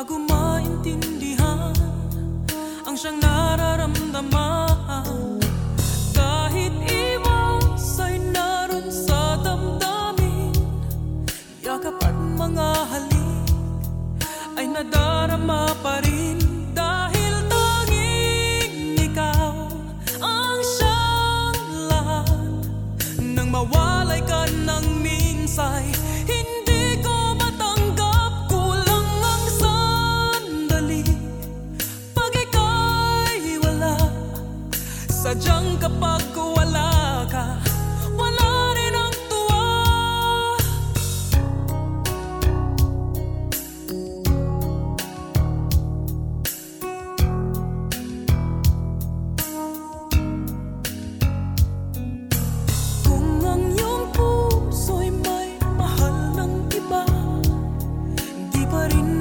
Bago maintindihan Ang siyang nararamdaman. Kahit iwas ay naroon sa damdamin Yakap at mga halik Ay nadarama pa rin. Dahil tanging Ang siyang Nang mawalay ka ng minsay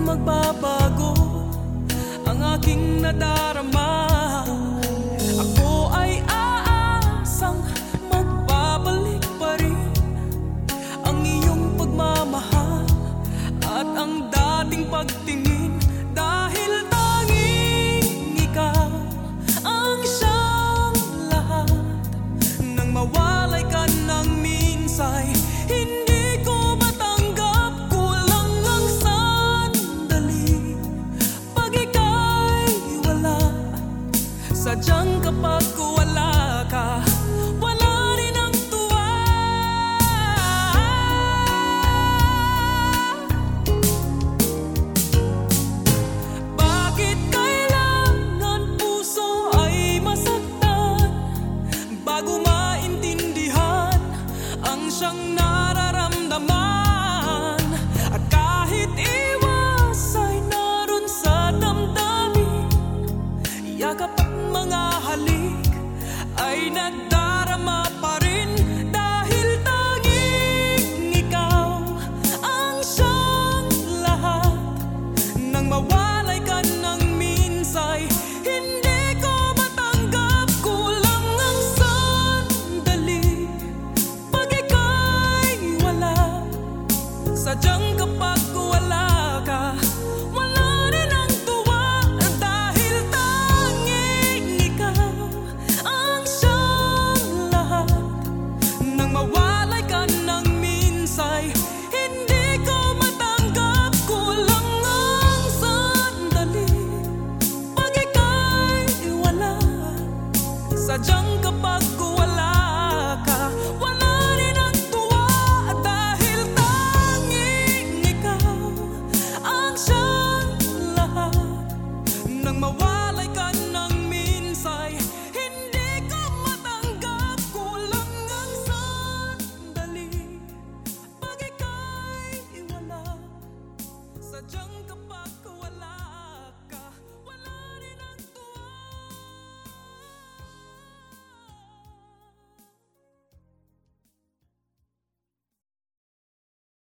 magbabago ang aking nadarama. Ako ay aasang magbabalik pa rin Ang iyong pagmamahal at ang dating pagtingin Sajang.